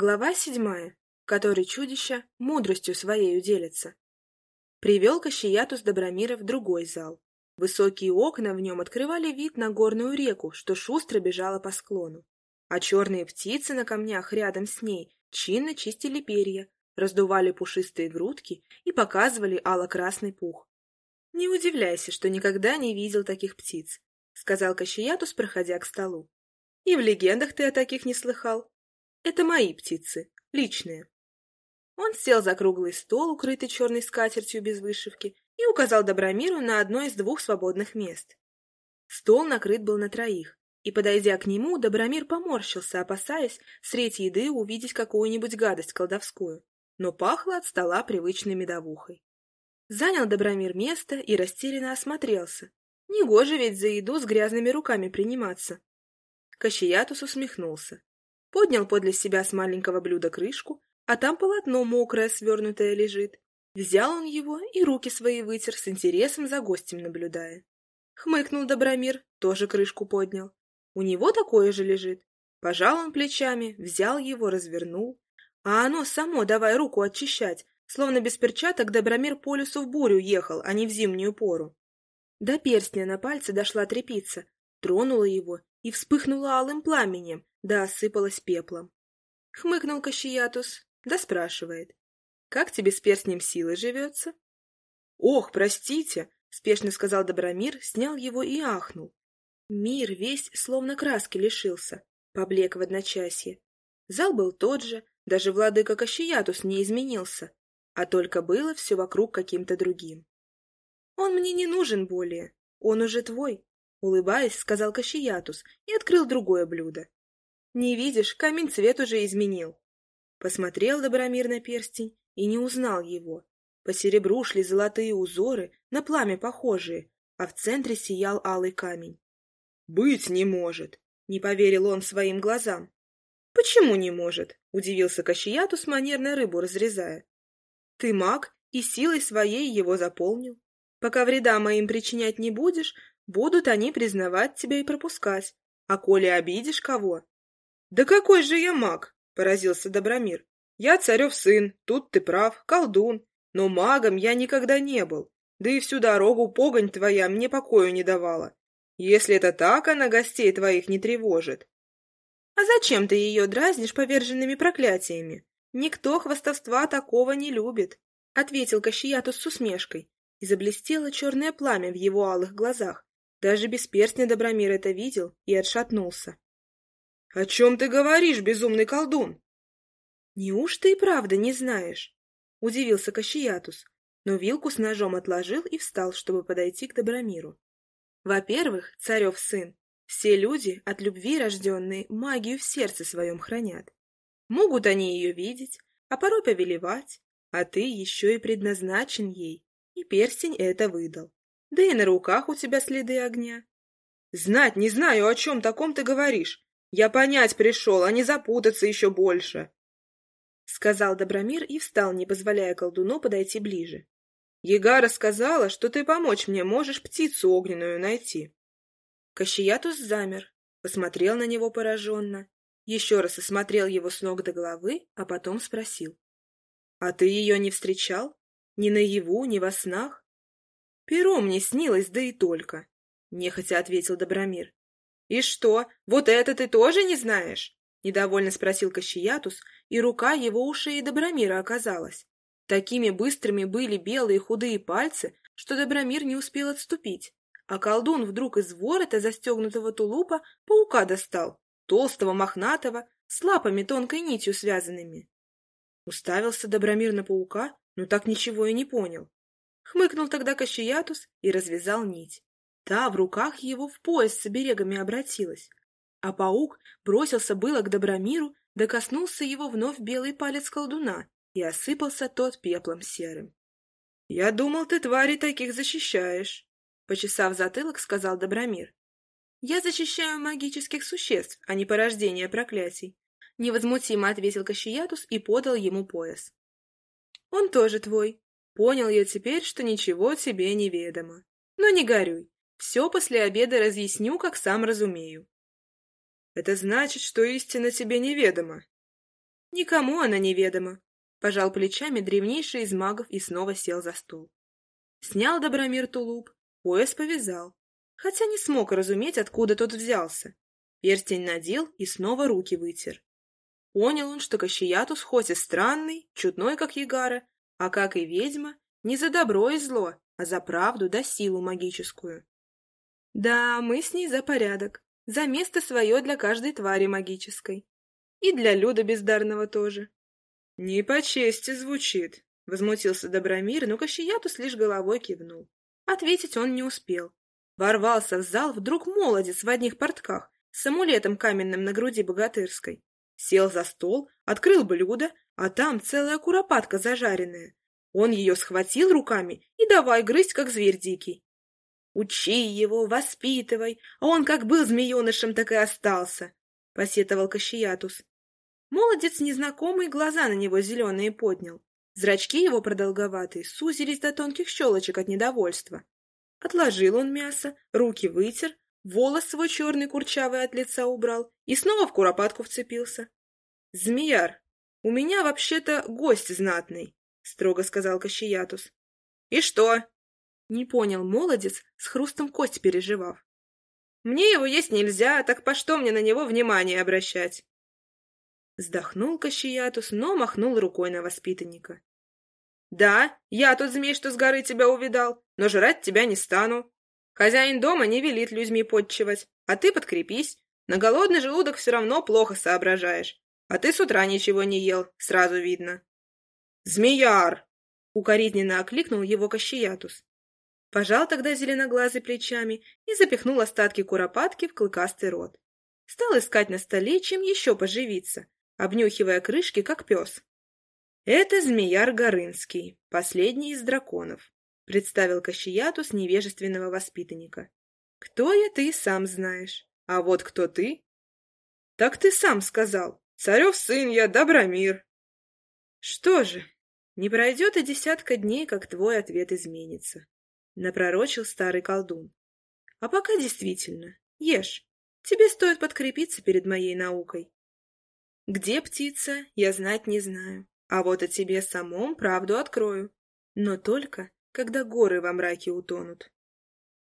Глава седьмая, которой чудища мудростью своей делятся. Привел Кащеятус Добромира в другой зал. Высокие окна в нем открывали вид на горную реку, что шустро бежала по склону. А черные птицы на камнях рядом с ней чинно чистили перья, раздували пушистые грудки и показывали ало-красный пух. — Не удивляйся, что никогда не видел таких птиц, — сказал Кащеятус, проходя к столу. — И в легендах ты о таких не слыхал. Это мои птицы, личные. Он сел за круглый стол, укрытый черной скатертью без вышивки, и указал Добромиру на одно из двух свободных мест. Стол накрыт был на троих, и, подойдя к нему, Добромир поморщился, опасаясь средь еды увидеть какую-нибудь гадость колдовскую, но пахло от стола привычной медовухой. Занял Добромир место и растерянно осмотрелся. Негоже ведь за еду с грязными руками приниматься. Кащеятус усмехнулся поднял подле себя с маленького блюда крышку, а там полотно мокрое свернутое лежит. Взял он его и руки свои вытер, с интересом за гостем наблюдая. Хмыкнул Добромир, тоже крышку поднял. У него такое же лежит. Пожал он плечами, взял его, развернул. А оно само давай руку очищать, словно без перчаток Добромир по лесу в бурю ехал, а не в зимнюю пору. До перстня на пальце дошла трепица, тронула его и вспыхнула алым пламенем, да осыпалась пеплом. Хмыкнул Кащиятус, да спрашивает. «Как тебе с перстнем силы живется?» «Ох, простите!» — спешно сказал Добромир, снял его и ахнул. Мир весь словно краски лишился, поблек в одночасье. Зал был тот же, даже владыка Кащиятус не изменился, а только было все вокруг каким-то другим. «Он мне не нужен более, он уже твой», — улыбаясь, сказал Кащиятус и открыл другое блюдо. Не видишь, камень цвет уже изменил. Посмотрел Добромир на перстень и не узнал его. По серебру шли золотые узоры, на пламя похожие, а в центре сиял алый камень. «Быть не может!» — не поверил он своим глазам. «Почему не может?» — удивился Кащиятус, манерно рыбу разрезая. «Ты маг, и силой своей его заполнил. Пока вреда моим причинять не будешь, будут они признавать тебя и пропускать. А коли обидишь кого, «Да какой же я маг!» — поразился Добромир. «Я царев сын, тут ты прав, колдун, но магом я никогда не был, да и всю дорогу погонь твоя мне покою не давала. Если это так, она гостей твоих не тревожит». «А зачем ты ее дразнишь поверженными проклятиями? Никто хвастовства такого не любит», — ответил Кащиятус с усмешкой, и заблестело черное пламя в его алых глазах. Даже без перстня Добромир это видел и отшатнулся. — О чем ты говоришь, безумный колдун? — Неужто и правда не знаешь? — удивился Кащиятус, но вилку с ножом отложил и встал, чтобы подойти к Добромиру. Во-первых, царев сын, все люди, от любви рожденные, магию в сердце своем хранят. Могут они ее видеть, а порой повелевать, а ты еще и предназначен ей, и перстень это выдал. Да и на руках у тебя следы огня. — Знать не знаю, о чем таком ты говоришь. Я понять пришел, а не запутаться еще больше. — сказал Добромир и встал, не позволяя колдуну подойти ближе. — Егара сказала, что ты помочь мне можешь птицу огненную найти. Кащиятус замер, посмотрел на него пораженно, еще раз осмотрел его с ног до головы, а потом спросил. — А ты ее не встречал? Ни наяву, ни во снах? — Перо мне снилось, да и только, — нехотя ответил Добромир. «И что, вот это ты тоже не знаешь?» — недовольно спросил Кащиятус, и рука его у шеи Добромира оказалась. Такими быстрыми были белые худые пальцы, что Добромир не успел отступить, а колдун вдруг из ворота застегнутого тулупа паука достал, толстого, мохнатого, с лапами тонкой нитью связанными. Уставился Добромир на паука, но так ничего и не понял. Хмыкнул тогда Кащиятус и развязал нить. Та в руках его в пояс с оберегами обратилась. А паук бросился было к Добромиру, докоснулся его вновь белый палец колдуна, и осыпался тот пеплом серым. — Я думал, ты твари таких защищаешь, — почесав затылок, сказал Добромир. — Я защищаю магических существ, а не порождение проклятий, — невозмутимо ответил Кащиятус и подал ему пояс. — Он тоже твой. Понял я теперь, что ничего тебе не ведомо. Но не горюй, все после обеда разъясню, как сам разумею. Это значит, что истина тебе неведома. Никому она неведома. Пожал плечами древнейший из магов и снова сел за стол. Снял Добромир тулуп, пояс повязал, хотя не смог разуметь, откуда тот взялся. Перстень надел и снова руки вытер. Понял он, что Кащеятус хоть и странный, чудной, как Ягара, а как и ведьма, не за добро и зло, а за правду да силу магическую. Да, мы с ней за порядок, за место свое для каждой твари магической. И для Люда бездарного тоже. — Не по чести звучит, — возмутился Добромир, но Кащеятус лишь головой кивнул. Ответить он не успел. Ворвался в зал вдруг молодец в одних портках, с амулетом каменным на груди богатырской. Сел за стол, открыл блюдо, а там целая куропатка зажаренная. Он ее схватил руками и давай грызть, как зверь дикий. Учи его, воспитывай, а он как был змеенышем, так и остался, — посетовал Кащеятус. Молодец незнакомый глаза на него зеленые поднял. Зрачки его продолговатые сузились до тонких щелочек от недовольства. Отложил он мясо, руки вытер, волос свой черный курчавый от лица убрал и снова в куропатку вцепился. — Змеяр, у меня вообще-то гость знатный, — строго сказал Кащеятус. — И что? — не понял молодец, с хрустом кость переживав. — Мне его есть нельзя, так по что мне на него внимание обращать? Вздохнул Кащеятус, но махнул рукой на воспитанника. — Да, я тот змей, что с горы тебя увидал, но жрать тебя не стану. Хозяин дома не велит людьми подчивать, а ты подкрепись. На голодный желудок все равно плохо соображаешь. А ты с утра ничего не ел, сразу видно. — Змеяр! — укоризненно окликнул его Кащеятус. Пожал тогда зеленоглазый плечами и запихнул остатки куропатки в клыкастый рот. Стал искать на столе, чем еще поживиться, обнюхивая крышки, как пес. «Это Змеяр Горынский, последний из драконов», — представил Кащеятус невежественного воспитанника. «Кто я, ты сам знаешь. А вот кто ты?» «Так ты сам сказал. Царев сын я, Добромир». «Что же, не пройдет и десятка дней, как твой ответ изменится», — напророчил старый колдун. «А пока действительно, ешь. Тебе стоит подкрепиться перед моей наукой. Где птица, я знать не знаю, а вот о тебе самом правду открою. Но только, когда горы во мраке утонут.